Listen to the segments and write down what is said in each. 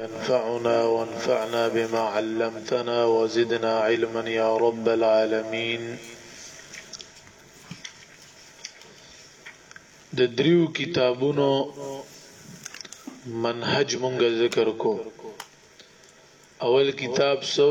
ينفعنا وانفعنا بما علمتنا وزدنا علما يا رب العالمين د دریو کتابونو منهج مونږ ذکر کو اول کتاب سو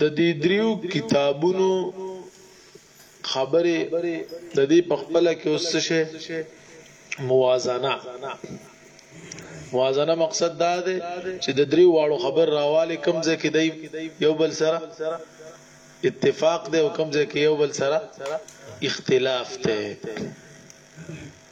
د دې دریو کتابونو خبره د دې په خپل کې اوس څه موازنه موازنه مقصد دا دی چې د دریو واړو خبر راواله کم ځای کې دی یو بل سره اتفاق دی او کم ځای کې یو بل سره اختلاف دی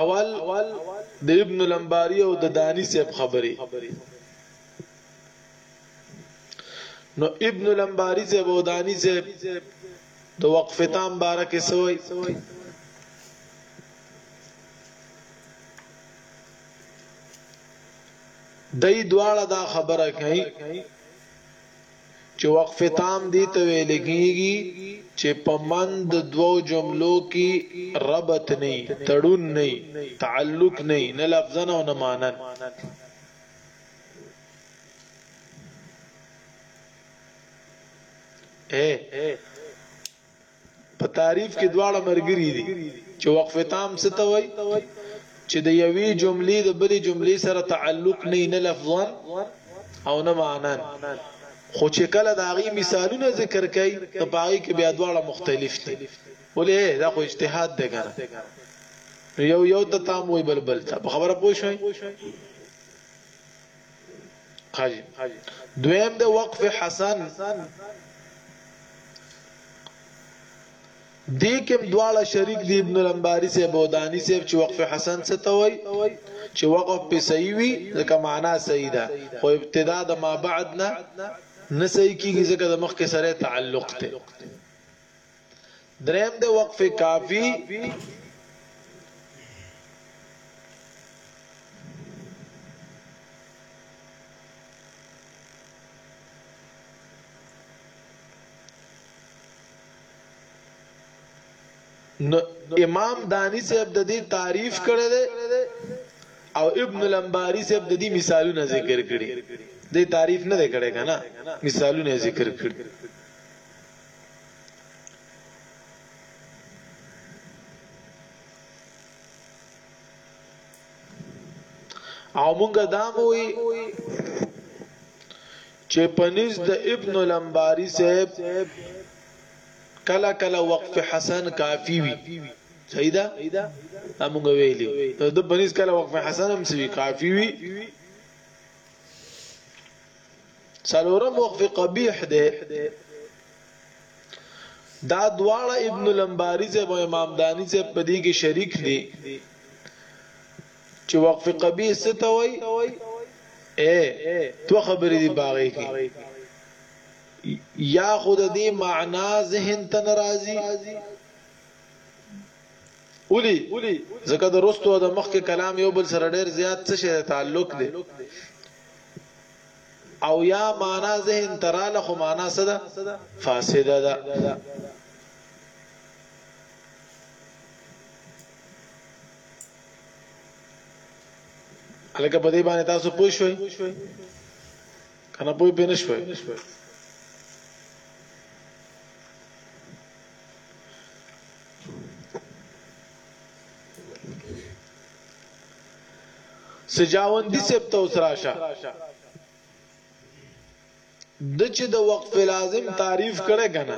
اول د ابن لمباری او د دانی صاحب خبرې نو ابن لمباری صاحب او دانی صاحب د وقف تام بارکه سوی دای دواړه دا خبره کوي چې وقف تام دې ته ویل کیږي چې په مند د دوو جملو کې ربط نه تړون نه تعلق نه نه لفظن او نه مانن اے په تعریف کې دواړه مرګري دي چې وقف تام څه ته وایي چې د یوې جملې د بلې جملې سره تعلق نه نه لفظا او نه معنا خو چې کله دا غي مثالونه ذکر کړي نو پاره کې بیا دواړه مختلف دي ولې دا خو اجتهاد دی کنه یو یو ته تام وي بلبل ته خبره پوه شئ قاضي دویم د وقف حسن دې کوم دواړه شریک دی ابن الانباری سے بودانی سے چې وقف حسن څه ته وای چې وقف په صحیح وي ځکه معنا صحیح ده خو ابتدا د ما بعد نه نه صحیح کیږي ځکه د مخ کې سره تعلق ته دریم د وقف کافی نو امام دانی صاحب د دې تعریف کړی دی او ابن الانباری صاحب د دې مثالونه ذکر کړي د تعریف نه کړي کنه مثالونه ذکر کړي او مونږ دا موي چې پنځ د ابن لمباری صاحب کلا کلا وقف حسن کافی وی صحیح ده امونږ ویلی د پنځ کلا وقف حسن هم سی کافی وی څلورم وقف قبیح دی دا دواړه ابن لمباری زه او امام دانی زه په دې کې شریک دي چې وقف قبیح څه ته وای اے تو خبرې دی باغې کې یا خود دې معنا ذهن ته ناراضي ولي ځکه د رستو د مخکې کلام یو بل سره ډیر زیات څه شي تعلق دی او یا معنا ذهن تراله خو معنا صدا فاسده ده الکه په دې باندې تاسو پوه شئ کنه پوه پینې شئ سجاوندی سیب ته اوس راشه د چې د وقف لازم تعریف کړه کنه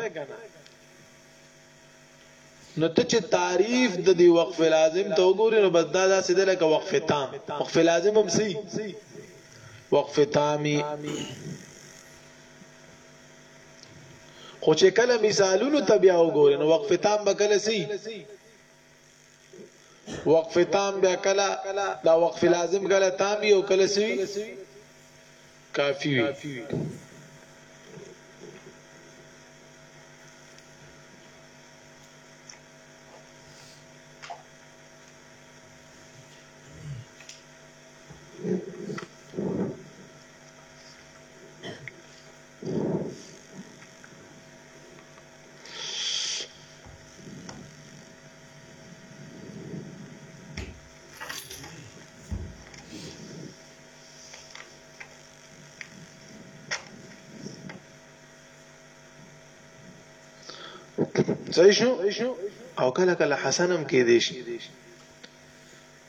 نو ته چې تعریف د دی وقف لازم ته وګورې نو بس دا داسې ده لکه وقف تام وقف لازم هم سي وقف تامي خو چې کله مثالونو ته بیا وګورئ نو وقف تام به کله سي وقف تام بیا کله دا وقف لازم کله تام یو کله سي کافی وي صحیح شو او کله کله حسنم کې دي شي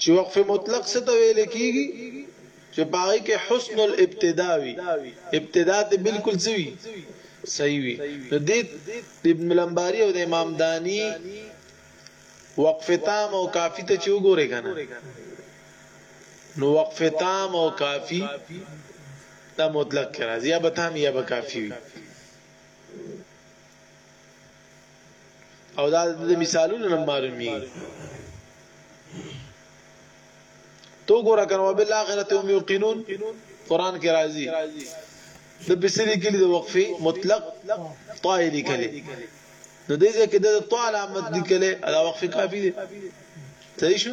چې وقف مطلق څه ته ویل کیږي چې پای کې حسن الابتداء وي ابتداء ته بالکل سوي صحیح وي نو د ابن لمباری او د امام دانی وقف تام او کافی ته چوغوري کنه نو وقف تام او کافی دا مطلق راځي یا به تام یا به کافی وي او دا د مثالونو نه معلومي تو ګور کنه وبالاخره هم یقینون قران کې راځي د بسری کلی د وقفي مطلق طای لیکل نو دې ځکه د طال عامت لیکل دا وقفي کافي دي صحیح شو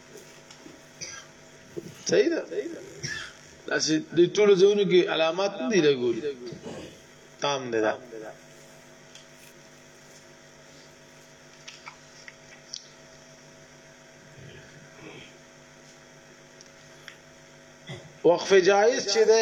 صحیح ده داسې د ټول ځونو کې علامات نه دي لګولي تام ده دا وقف جائز چې ده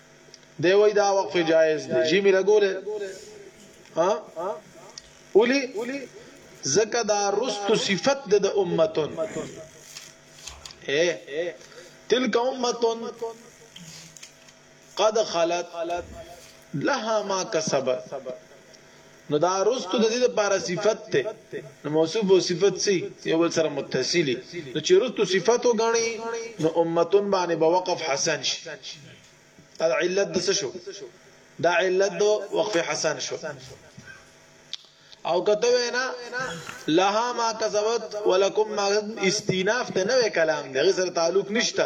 دی وای دا وقف جایز دی جی می لګوله ها اولی زکه دا رست صفت د امتون اے تلک امتون قد خلت لها ما کسبت نو دا رستو د دې لپاره صفت ته نو موصوف او صفت سي یو بل سره متصلي نو چې رستو صفت وګڼي نو امتون باندې به وقف حسن شي دا علت د څه شو دا علت د وقف حسن شو او کته وینا لها ما کسبت ولکم ما استیناف ته نوې کلام دی غیر تعلق نشته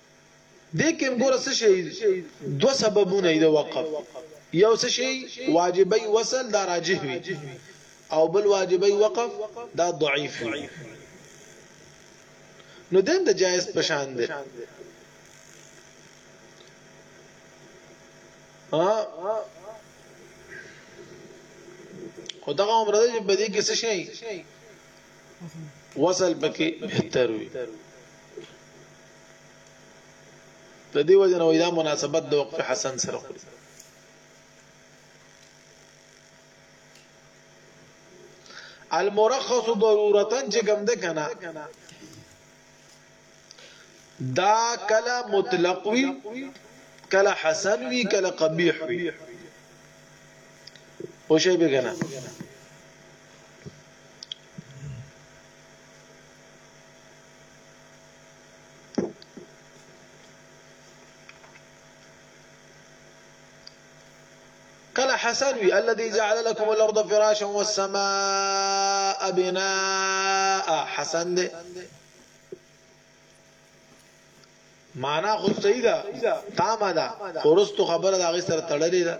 دې کې ګوره څه شي دوه سببونه دي د وقف یو څه شي واجبي وصل دا راجح وي او بل واجبي وقف دا ضعیف وي نو دیم د جایز پشان دی ها او دغه عمر دې په دې کې څه شي وصل پکې بهتر وي د دې وجه نو دا مناسبت د وقف حسن سره خوري المرخص ضرورتا چې کوم ده کنه دا کلا مطلق وی کلا حسن وی کلا قبیح وی او شی به کنه کله حسن وی الذي جعل لكم الارض فراشا والسماء بناء حسن ده معنا خو صحیح ده تامه ده ورستو خبره دا غي سره تړلې ده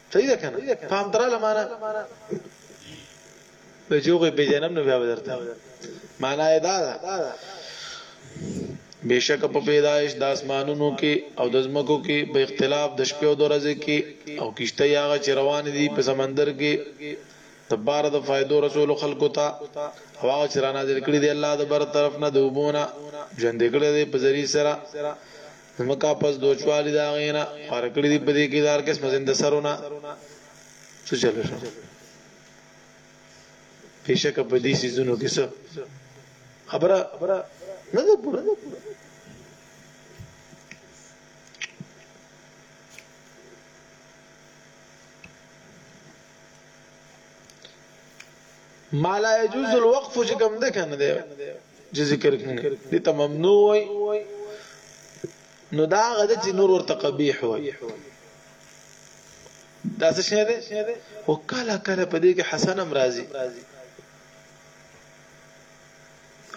صحیح ده کنه فهم تراله معنا د جوغه به جنم نه بیا درته معنا دا ده بشک په پیدایش د اسمانونو کې او د زمکو کې په اختلاف د شپې او د ورځې کې او کشته یاغه چې روان دي په سمندر کې د بار د فائدو رسول خلقو ته او هغه چې را نازل کړي دی الله د بر طرف نه دوبونه ژوند کړي دی په ذری سره ځمکه پس دوچوالی د هغې نه خواره کړي دي په دې کې د هر قسمه زنده سرو نه څه چلو شو بېشکه په دې سيزونو کې څه خبره نه ده پوره ما لا يجوز الوقف چې کوم ده کنه ده چې ذکر کړي دي ته ممنوع وي نو دا غد چې نور ورته قبیح وي دا څه شی دی او کله کله په دې کې حسن هم راځي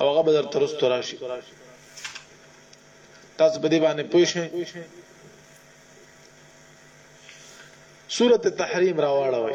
او هغه بدر ترست راشي تاسو په دې باندې پوه شئ سورته تحریم راواړوي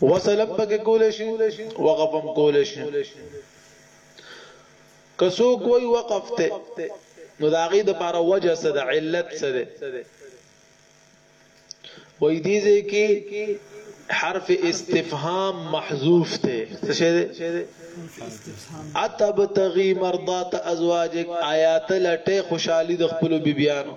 وصلم پکې کول شي وقفم کول شي کسو کوئی وقف ته نو داغي د پاره وجه څه د علت څه ده وې دې ځکه حرف استفهام محذوف ته څه شه ده اتبتغي مرضات ازواجك آیات لټه خوشحالي د خپل بیبيانو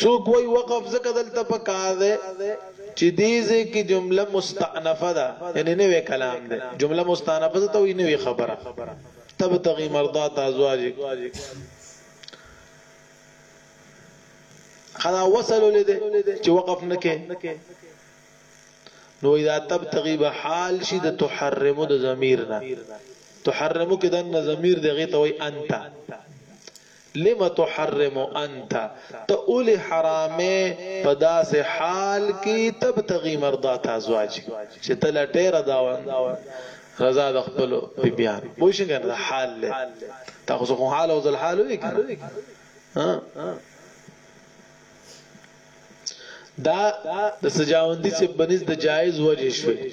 څوک وایي وقف ځکه دلته په کار دی چې دې ځای کې جمله مستأنفه ده یعنی نوې کلام ده جمله مستأنفه ته وي نوې خبره تب تغي مرضات ازواجک خدا وصل لید چې وقف نکې نو اذا تب تغي به حال شي د تحرمو د ضمیر نه تحرمو کې د ضمیر دغه ته وي انت لم تحرم انت ته اولی حرامې په داسې حال کی تبتغی مرضات ازواجک چې ته لټېره داوند رضا د خپل بی بیان پوه شې کنه دا حال له تا خو خو حال او ذل حال وی کنه ها دا د سجاوندی چې بنز د جایز وجه شوی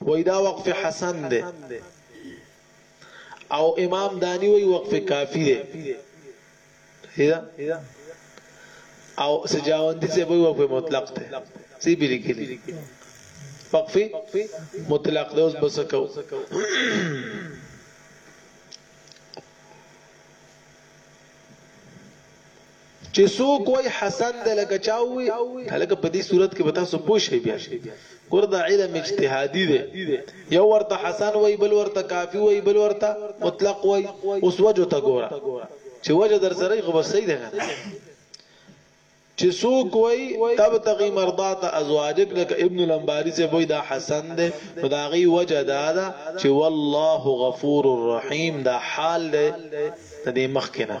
وای دا وقف حسن ده او امام دانی وای وقف کافی ده هدا او سجاوندی سے وای وقف مطلق ده سی بلی کلی وقف مطلق ده اوس بسکو چي څوک وايي حسن دی لکه چا ووي هلکه په دي صورت کي به تاسو پوه شئ بيا ګور دا علم اجتهادي دی يو ورته حسن وايي بل ورته کافي وايي بل ورته مطلق وايي اوس وجه ته ګوره چي وجه در سره خو بس صحیح ده چې څوک وای تبتغي مرضات ازواجک لك ابن الانباري سے وای دا حسن ده نو دا غي وجه دا ده چې والله غفور الرحیم دا حال ده د مخکنه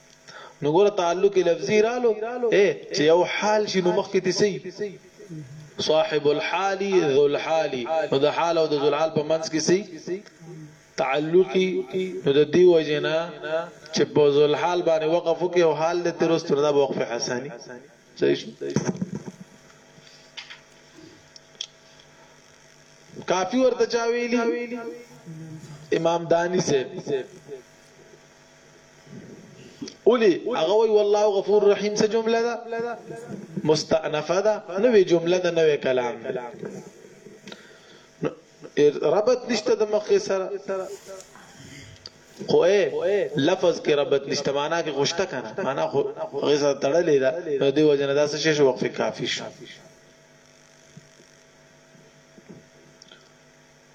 نو ګوره تعلق لفظي رالو اے چې یو حال شي نو مخکې دي سي صاحب الحال ذو الحال نو د حال او د ذو الحال په منځ کې سي تعلقي نو د دی وجنا چې په ذو الحال باندې وقف وکي او حال د ترست نه وقف حسني صحیح شو کافی ورته چا ویلی امام دانی سے اولی هغه وی والله غفور رحیم څه جمله ده مستأنفه ده نوې جمله ده نوې کلام ربط نشته د مخکې سره خو لفظ کې ربط نشته معنا کې خوشته کنه معنا خو غزه تړلې ده نو دی وجنه داسې شی شو وقفه کافی شو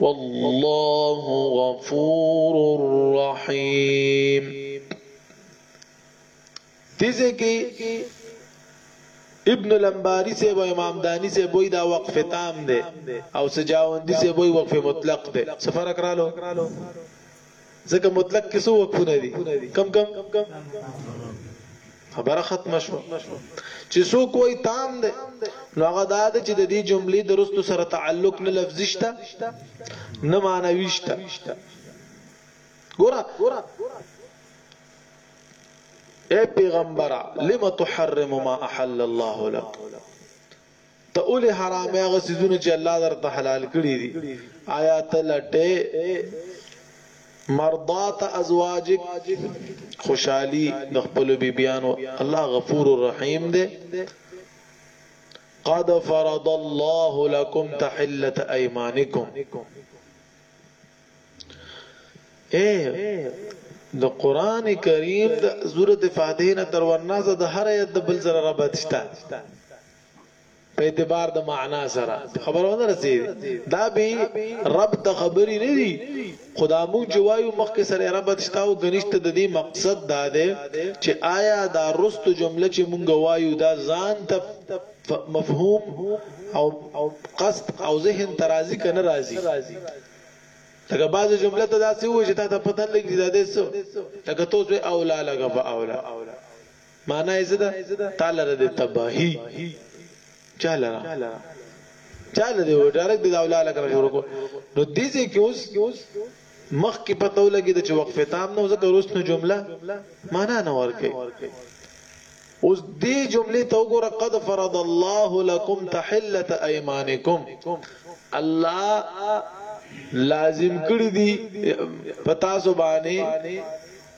والله غفور رحیم دیزه کی ابن لمباری سے و امام دانی سے بوئی دا وقف تام دے او سجاوندی سے بوئی وقف مطلق دے سفرک رالو ځکه مطلق کې څو وقفونه دي کم کم خبره ختم شو چې سو کوئی تام ده نو هغه دا ده چې د دې جملې درستو سره تعلق نه لفظي شته نه معنوي شته ګوره اے پیغمبر لم تحرم ما احل الله لك ته اولی حرامه هغه سيزونه چې الله درته حلال کړی دي آیا ته لټه مرضات ازواجک خوشحالی د خپل بیبیانو الله غفور الرحیم دی قد فرض الله لكم تحله ايمانكم اے د قران کریم د سوره فاتحه نه تر ورنازه د هر یت د بل سره ربط شته په اعتبار د معنا سره خبره ونه رسي دا به رب ته خبري نه دي خدا مو جوایو مخ کې سره رب تشتاو غنښت د دې مقصد دا ده چې آیا دا رست جمله چې مونږ وایو دا ځان ته مفهوم او قصد او ذهن ترازی کنه راضي لکه بعضی جمله ته داسې وایي چې تا ته پته لګي دا دې څه لکه توسو اولا لګه په اولا معنی یې څه ده تا لره د تباهي چا لره چا لره و ډایرکټ د اولا لکه شروع کو نو دې ځکه کې اوس مخ کې پته ولګي د چې وقف تام نو ځکه روسنه جمله معنا نه ورکي اوس دې جملې ته وګوره قد فرض الله لكم تحله ايمانكم الله لازم کړی دی پتا سو باندې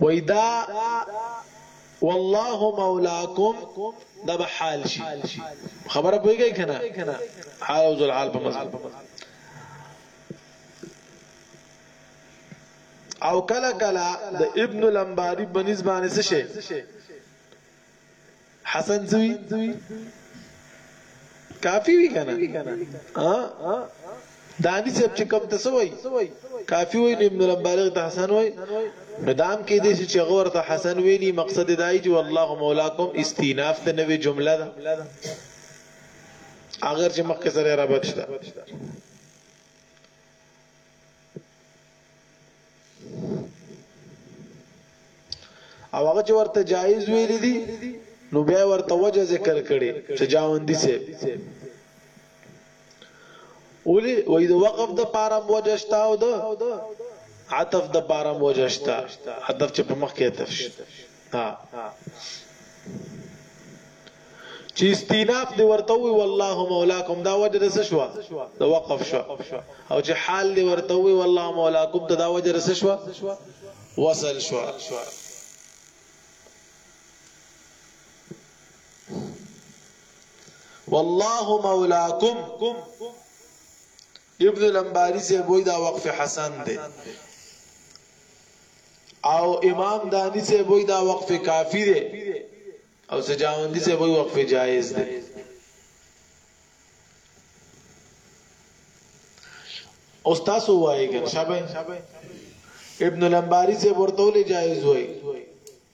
وای دا والله مولاکم دا به حال شي خبره پويږي کنه حال او ذل حال په مزه او کلا کلا د ابن الانباری بنسبانه څه شي حسن زوی کافی وی کنه ها دانی صاحب چې کوم تاسو وای کافی وای ابن البالغ ته حسن وای مدام کې دې چې غور ته حسن ویلی مقصد دای چې والله مولاکم استیناف ته نوې جمله ده اگر چې مخکې سره رابط شته او هغه چې ورته جایز ویل دي نو بیا ورته وجه ذکر کړي چې جاوندی سي اولی وې د وقف د پاره وجه شتا او د عطف د پاره وجه شتا عطف چې په مخ کې تفش ها چې استیناف دی ورته وی والله مولاکم دا وجه رس شو دا وقف شو او چې حال دی ورته وی والله مولاکم ته دا وجه رس شو وصل شو والله مولاکم ابن الانباري صاحب وای دا وقف حسن دی او امام دانی صاحب وای دا وقف کافی دی او سجاوندی صاحب وای وقف جایز دی او تاسو وایي ګن شابه ابن الانباری سے ورته ولې جایز وایي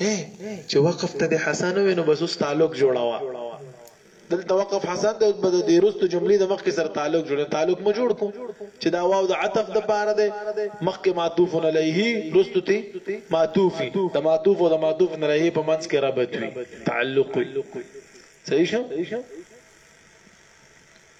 هی چې وقف ته دې حسن وې نو بس اوس تعلق جوړوه دلته وقف حسن دی اوس به د دې رستو جملې د مخکې سره تعلق جوړ تعلق مو جوړ کو چې دا واو د عطف د پاره دی مخکې معطوف علیه رستو تی معطوفي د معطوف او د معطوف علیه په منځ کې رابط وي تعلق وي صحیح شو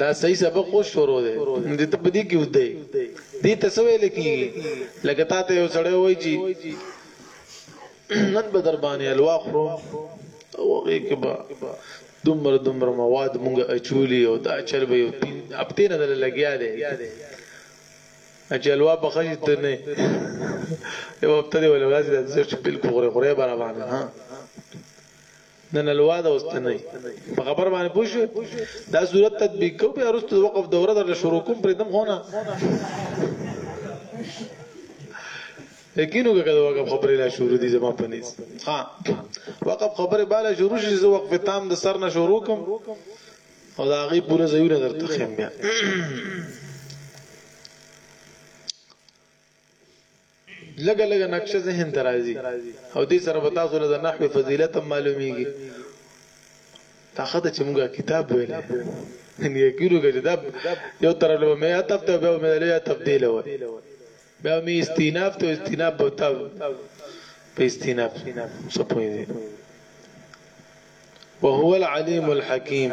دا صحیح سبق اوس شروع دی دې ته په دې کې ودی دې ته څه ویل کیږي لکه تا ته یو سړی وایي چې نن به در باندې الوا خورو او هغه کې به دومره دومره مواد مونږه اچولی او دا چل به یو تین هفته نه دل لګیا دی چې الوا په خشي ته نه یو هفته دی ولا ورځ د څه بالکل غره غره برابر نه نه نلوا ده اوس نه په خبر باندې پوه شو دا صورت تطبیق کو بیا وروسته وقف دوره در شروع کوم پرې دم خونه یقینو کړه وقف خبرې لا شروع دي زما په نس ها وقف خبرې بالا شروع شي زه وقف تام د سر نه شروع کوم او دا غي پوره زیونه درته خیم بیا لګه لګه نقشه ذهن ته راځي او دې سره به تاسو له نحوی فضیلت هم معلومیږي تا خدای چې موږ کتاب ویل ان یقینو کې دا یو تر له مې اتف ته به مې له اتف دی له بیا مې استیناف ته استیناف به تا په استیناف سپوي دي وهو العلیم الحکیم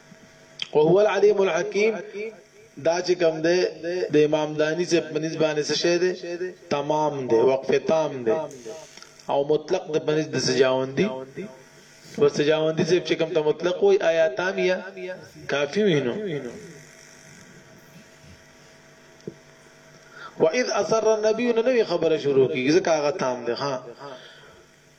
وهو العليم الحکيم دا چې کوم ده د امام دانی چې په نسبانه څه شه ده تمام ده وقفه تام ده او مطلق د پنځ د سجاوندی و سجاوندی چې چې کوم ته مطلق وي آیا تامیه کافی وینو واذ اثر النبي نو خبره شروع کیږي ځکه هغه تام ده ها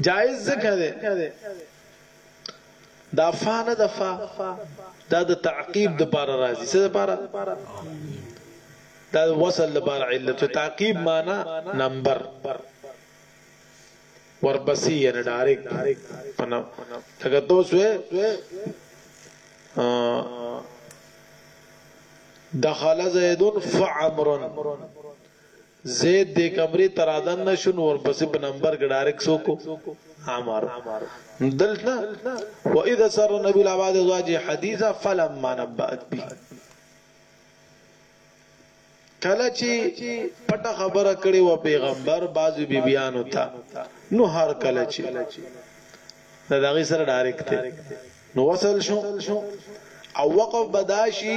جائز ذکر ده دا فا نه دا فا دا د تعقیب د بار راځي څه د بار دا وصل د بار علت تعقیب معنا نمبر ورپسې یعنی ډایرک پنه لکه تاسو دخل زید فعمر زید دې کمرې ته رادننه شو نو ورپسې په نمبر کې ډایرک څوک عمر دلته واذا سر نبی العباد زواجه حدیثا فلما نبأت به کله چې پټه خبره کړې و پیغمبر بازو بیبیانو ته نو هر کله چې دا دغه سره ډایرکټ ته نو وصل شو او وقف بداشي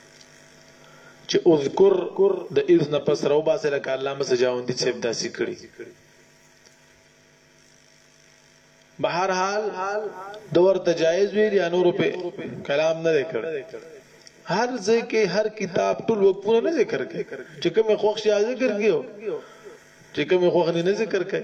چه اذکر د اذ نه پس راوباسه لکه علامه سجاوندی صاحب داسی کړی بهر حال د ورته جایز ویل یا نور په کلام نه کړ هر ځکه هر کتاب ټول وقفونه نه ذکر کوي چې کوم خوښ یا ذکر کیو چې کوم خوښ نه ذکر کوي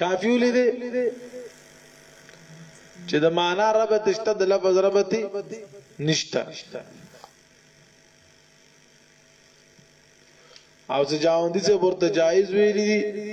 کافی ولیدې چې د معنا ربط شته د لفظ ربط نشته او چې جاوندی څه ورته جایز ویلي دي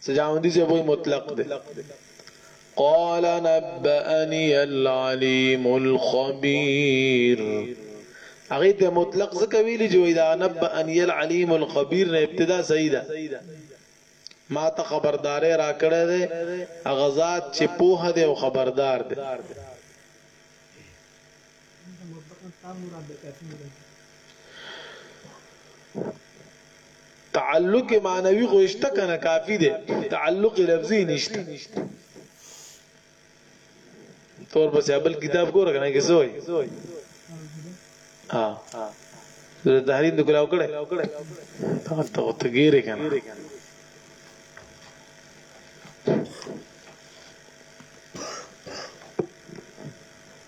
سجاوندی صاحب وای مطلق دی. قال نبأني العليم الخبير هغه ته مطلق ځکه ویلی چې وای دا نبأني العليم الخبير نه ابتدا صحیح ده ما ته خبردارې راکړې ده هغه ذات چې پوه دی او خبردار دی تعلق معنوي خو اشته کنه کافی دی تعلق لفظي نشته تور بس بل کتاب ګور کنه کې سوې ها زه تحریم د کلاو کړه تا ته ته ګیره کنه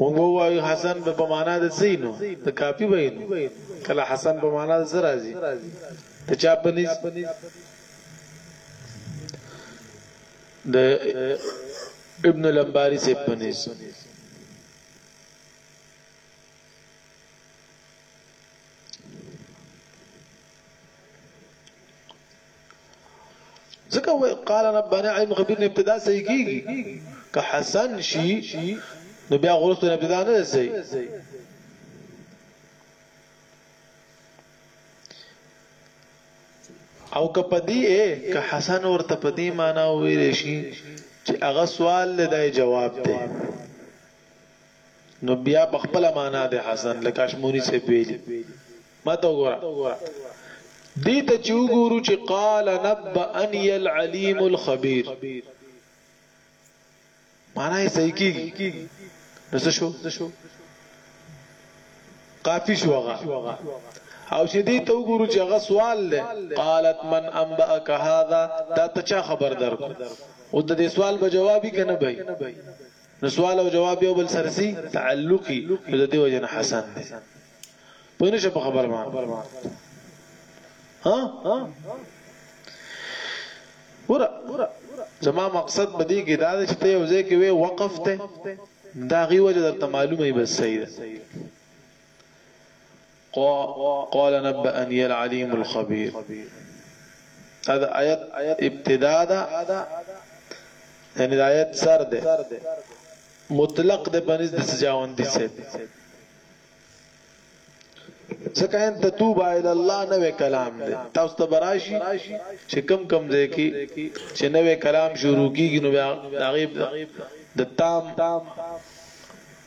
مونږ وایو حسن به په معنا د څه نو د کاپی به نو کله حسن په معنا د څه راځي ته چا په نس د ابن لمباری سے په نس ځکه وای قال ربنا علم خبير نه ابتدا صحیح کیږي که حسن شي نو بیا غوښته نه ابتدا نه صحیح او که پدی اے که حسن ورته پدی معنا ویل شي چې هغه سوال لدای جواب دی نو بیا په خپل معنا د حسن لکاشمونی سه ویلی ماته وګوره دې ته چې وګورو چې قال نبأني العليم الخبير معنا یې صحیح کیږي نو څه شو قافی شو هغه او چې دې ته وګورو چې هغه سوال دی قالت من انبأك هذا دا ته چا خبر درکو او د دې سوال به جوابي کنه بھائی نو سوال او جواب یو بل سره سي تعلقي نو د دې وجه نه حسن دی په نشه په خبر ما ها ورا زما مقصد بدی کې دا چې ته یو ځای کې وې وقف ته دا غي وجه درته معلومه بس صحیح ده قا قال نبأني العليم الخبير دا د آیت ابتدا ده یعنی د آیت سر ده مطلق ده بنز د سجاوندی صاحب ځکه ان تتوب الى الله نوې کلام دی تاسو ته براشي چې کم کم ځای کې چې نوې کلام شروع کیږي نو بیا هغه د تام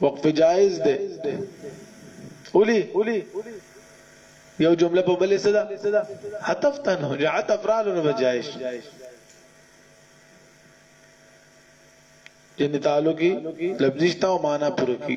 وقف جائز دی اولی یو جمله په بلې صدا عطف تنه جعت افرال نو جائز یعنی تعلقی لفظی شتا او معنا پوره کی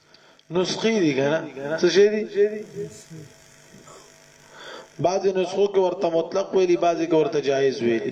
نسخې دي کنه څه شي دي بعضی نسخو کې ورته مطلق ویلي بعضی کې ورته جایز ویلي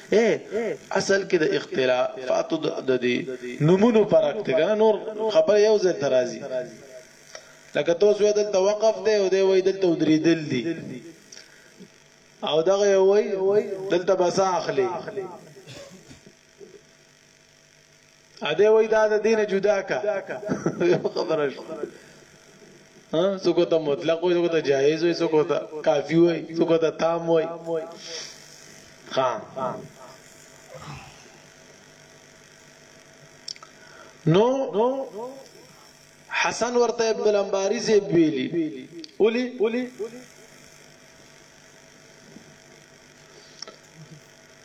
اې اصل کې د اختلافاتو د دې نمونو پرک دی کنه نور خبر یو ځای ترازی لکه توس وې دلته وقف دی او دی وې دلته ودریدل دی او دغه وې دلته بسا اخلي اده وای دا د دین جدا کا خبره شو ها څوک ته مطلق وای څوک ته جایز وای څوک ته کافی وای څوک ته تام وای ها نو حسن ورته ابن الانباری زیب ویلی اولی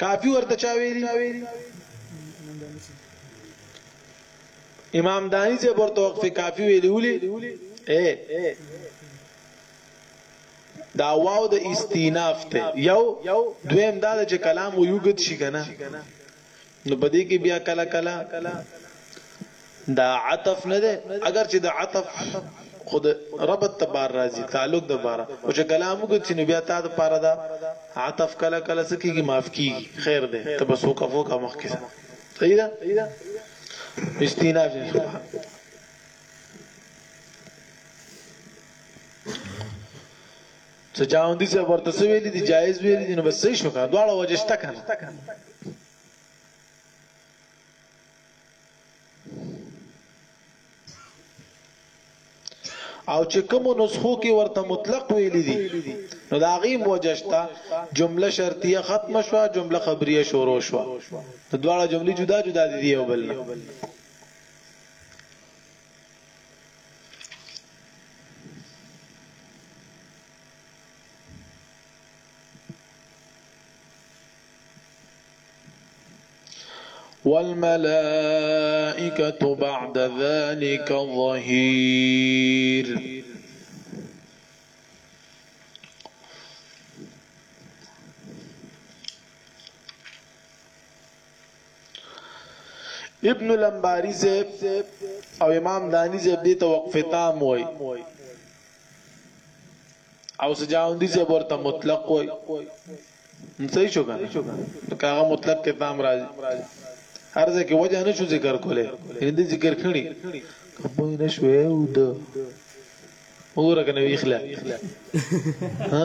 کافی ورته چا ویلی امام دانی سے پر توقف کافی ویلی ولی اے دا واو د استیناف ته یو دویم دا چې کلام یو غد شي کنه نو په دې کې بیا کله کله دا عطف نه ده اگر چې د عطف خود ربط تبار راځي تعلق د بارا او چې کلام وکړي نو بیا تا د پاره دا عطف کله کله سکیږي معاف کیږي خیر ده ته بس وکه فوکه مخ کې صحیح ده استیناف دې سبحان څه جاوندی صاحب ورته څه ویلي دي جایز ویلي دي نو بس صحیح شو کنه دواړه وجه شته کنه او چې کوم نسخو کې ورته مطلق ویلي دي نو دا غیم وجه شته جمله شرطیه ختم شوه جمله خبریه شروع شوه دواړه جملې جدا جدا دي یو بل نه والملائكة بعد ذلك ظهير ابن لمباری زیب او امام دانی زیب دیتا وقف تام وی او سجاوندی زیب ورته مطلق وی صحیح شو کنه کاغه مطلق کې تام راځي هرځه کې وجه نشو ذکر کوله ان دې ذکر کړي کبو نه شو او د وګوره کنه ویخله ها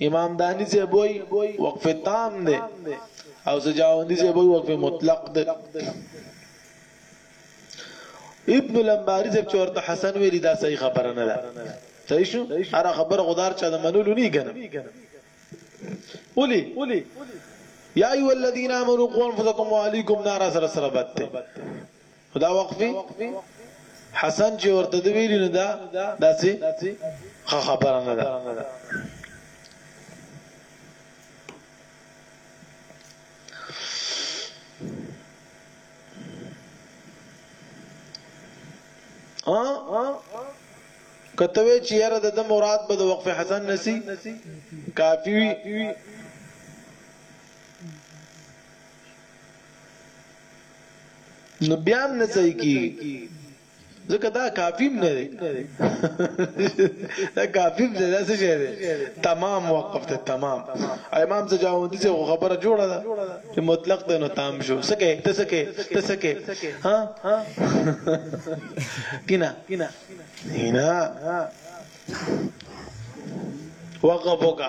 امام دانی صاحب وای وقف تام دی او سجاوندی صاحب وای وقف مطلق دی ابن لمباری صاحب چورته حسن ویلی دا صحیح خبره نه ده صحیح شو هر خبره غدار چا د منلو نه کنه ولي یا ایو الذین آمنوا قوا انفسکم وعلیکم نار سره سره بد خو دا وقفي حسن چې ورته د ویلي نه دا داسې ښه خبره نه ده کته وی چې یاره د مراد به د وقف حسن نسی کافی وی نو بیا هم نه صحیح کیږي ځکه دا کافیم نه دی دا کافیم نه دا څه شی دی تمام وقف ته تمام امام سجاوندی څه خبره جوړه ده چې مطلق ته نو تام شو سکه ته سکه ته سکه ها کینا کینا وقف وکا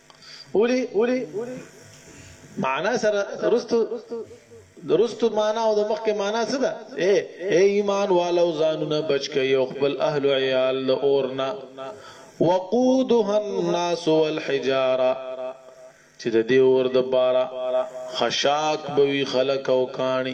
اولی اولی معنا سره رستو درستو معنا او د مخکې معنا څه ده اے اے ایمان والو ځانونه بچ کئ او خپل اهل او عیال د اورنا وقودها الناس والحجاره چې د دې اور د بارا خشاک بوي خلک او کانی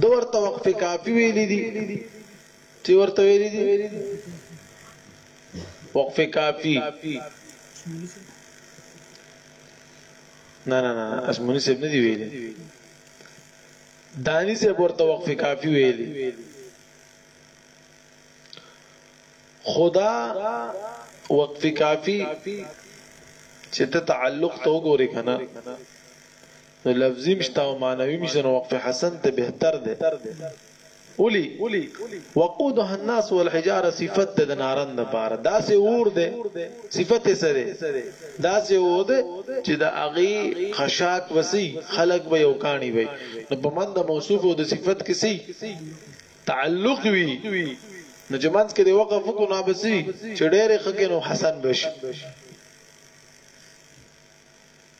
ده ورته وقف کافی ویلی دی چې ورته ویلی دی وقف کافی نه نه نه اسمونی صاحب نه دی ویلی دانی صاحب ورته وقف کافی ویلی خدا وقف کافی چې ته تعلق ته وګورې کنه نو لفظي هم شته او معنوي هم شته نو وقف حسن ته بهتر دی ولي وقودها الناس والحجاره صفت ده د نارن د پاره داسې اور ده صفت یې څه ده داسې اور ده چې د اغي خشاک وسی خلق به یو کانی وي نو په من د موصوف او د صفت کې سي تعلق وي نو چې منځ کې د وقف کو نه بسی چې ډېر خکې نو حسن بشي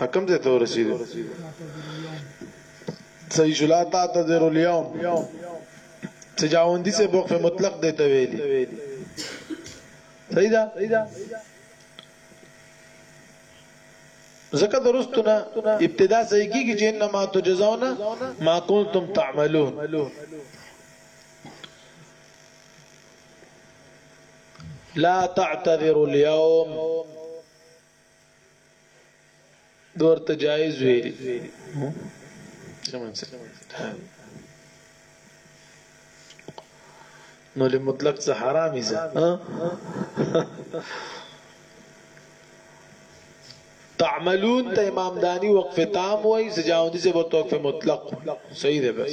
حکم دې ته ورسېدو صحیح جلا تا تذر اليوم سجاوندی سے وقف مطلق دیتا ویلی صحیح دا زکه درستونه ابتدا صحیح کیږي چې انما تجزون ما کنتم تعملون لا تعتذروا اليوم دورته جایز ویلی نو له مطلق څخه حرامي زه تعملون ته امام دانی وقف تام وای سجاوندی سے ورته وقف مطلق صحیح ده بس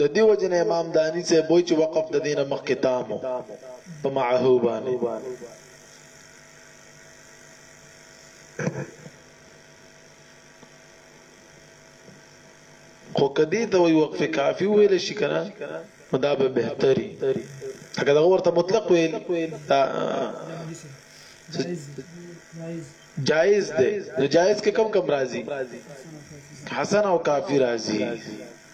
د دې وجې نه امام داني صاحب وایي چې وقف د دې نه مخکې تام و په معه باندې خو کدی ته وی وقف کافی ویل شي کنه نو دا به بهتري هغه دا ورته مطلق ویل جائز ده نو جائز کې کم کم راضي حسن او کافی راضي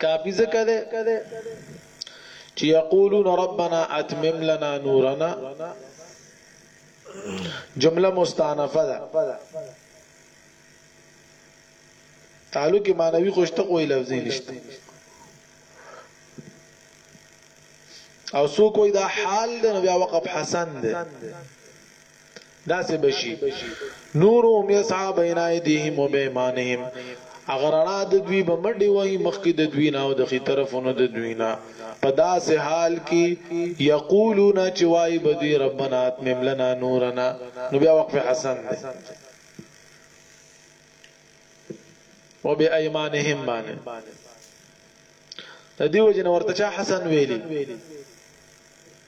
کافی ذکر ده چې یقولون ربنا اتمم لنا نورنا جمله مستانفه ده تعلق معنوي خوشته کوئی لفظي نشته او سو کوئی دا حال ده نو بیا وقف حسن ده داسې به شي نورهم یسعا بین ایدیهم و بایمانهم اگر رڼا د دوی به منډي وای مخکې د دوی نه او د خي طرفونو د دوی نه په داسې حال کې یقولون چې وای به دوی ربنا اتمم لنا نورنا نو بیا وقف حسن دی او به ایمانهم باندې د دیو جن ورته چا حسن ویلی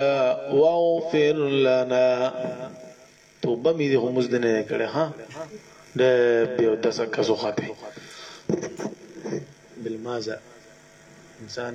واغفر لنا توبه مې دې همز دې نه کړې ها د یو داسه کسو خاطر بالمازه انسان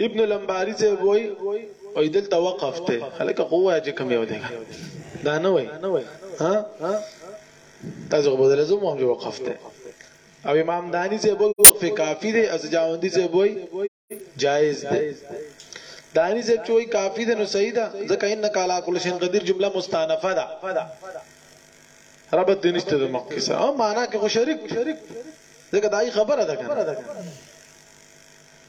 ابن الانباري صاحب وای وای دلته وقف ته هلکه خو وای چې کوم یو دی دا نه وای ها تاسو په دلته زموږ هم وقف ته او امام دانی صاحب وای وقف کافی دی از جاوندی صاحب وای جائز دی دانی صاحب چې وای کافی دی نو صحیح ده ځکه ان کالا کل شین قدیر جمله مستانفه ده ربط دینشته د مقصد او معنا کې خو شریک ځکه دای خبره ده کنه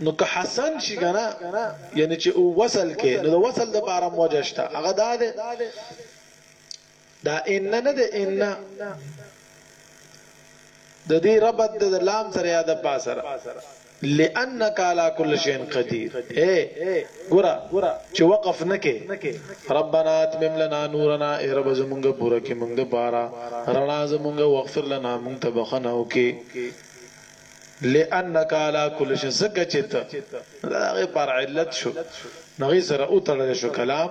نو که حسن شي کنه یعنی چې او وصل کې نو د وصل د بارم وجشتا هغه دا ده دا ان نه ده ان د دې ربط د لام سره یا د با سره لانک علی کل شیء قدیر اې ګوره چې وقف نه کې ربنا اتمم لنا نورنا اې رب زمونږ پوره کې مونږ دپاره رڼا زمونږ واغفر لنا مونږ ته بخنه وکې لانک علی کل شیء زکه چې ته دا غي پر علت شو نغي سره او تړل شو کلام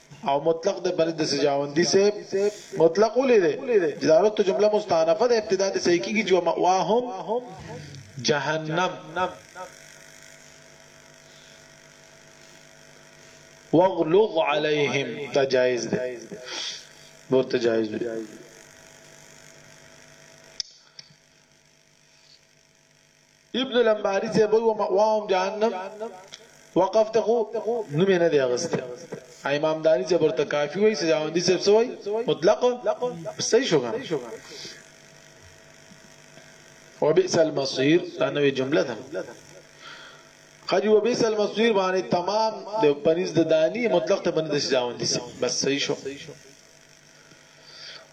او مطلق د بل د سجاوندی سے مطلق ولې ده جدارت جمله مستانفه د ابتدا د صحیح کیږي جو مواهم جهنم واغلظ عليهم دا جائز ده ورته جائز ده ابن الانباری صاحب و مأواهم جهنم وقف ته خو نوم نه دی اغسته امام دانی چې ورته کافی وای سجاوندی صاحب سوی مطلق صحیح شو کنه وبئس المصير دا نوې جمله ده خجی وبئس المصير باندې تمام د پنځ د دانی مطلق ته باندې سجاوندی صاحب بس صحیح شو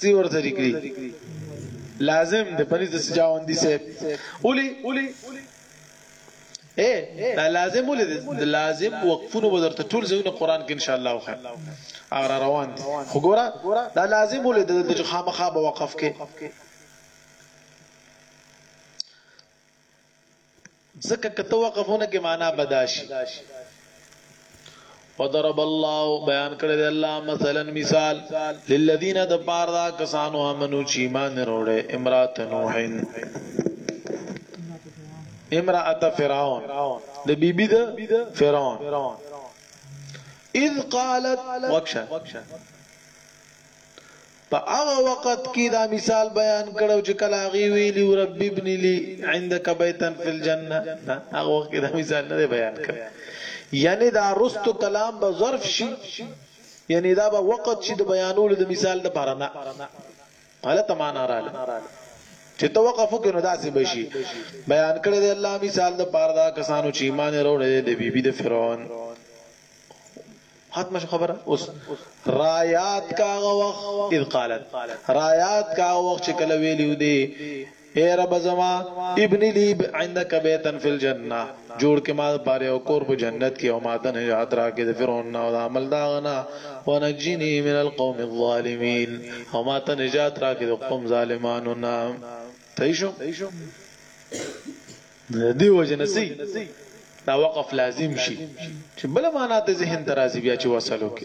څه ورته لیکلي لازم د پنځ د سجاوندي صاحب ولي اے دا لازم ولې د لازم وقفونو به درته ټول ځایونه قران کې ان شاء الله خو اگر روان دي خو ګوره دا لازم ولې د خامخا به وقف کې ځکه که ته وقف ونه کې معنا به دا شي وضرب الله بیان کړی دی الله مثلا مثال للذین د پار دا کسانو امنو چې ایمان وروړي امرات نوح امرات فرعون د بیبی د فرعون اذ قالت وکشه په هغه وخت کي دا مثال بیان کړو چې کله هغه ویلی رب ابن لي عندك بيتا في الجنه هغه وخت کي دا مثال نه بیان کړ یعنی دا رست کلام به ظرف شي یعنی دا به وخت شي د بیانولو د مثال د بارا نه غلطه معنا رااله چې توقف وکړو داسې بشي بیان کړی دی الله مثال د پاره دا کسانو چې ایمان وروړي د بیبي د فرعون ختم شو خبره اوس رايات کاغه وخت اذ قالت رايات کاغه وخت چې کله ویلیو دی اے رب زما ابن لی عندك بیتن فی الجنه جوړ کې ما پاره او کور په جنت کې او ما ته نجات راکې د فرعون او د عمل دا غنا ونجنی من القوم الظالمین او ما ته نجات راکې د قوم ظالمانو نه تیشو دې وجه نه سي دا وقف لازم شي چې بل معنا ته ذهن ترازی بیا چې وصلو کې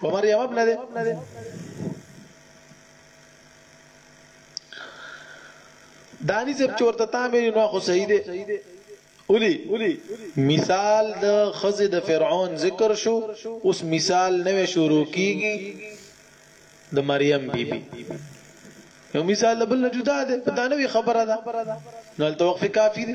په مریم ابن ده دانی چې چورته تا مې نو خو صحیح ده اولی مثال د خزه د فرعون ذکر شو اوس مثال نوې شروع کیږي د مریم بیبي بی. یو مثال بل جدا ده دا نوې خبره ده نو التوقف کافی ده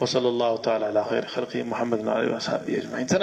وصلى الله تعالى على خير خلقه محمد وعلى آله وصحبه أجمعين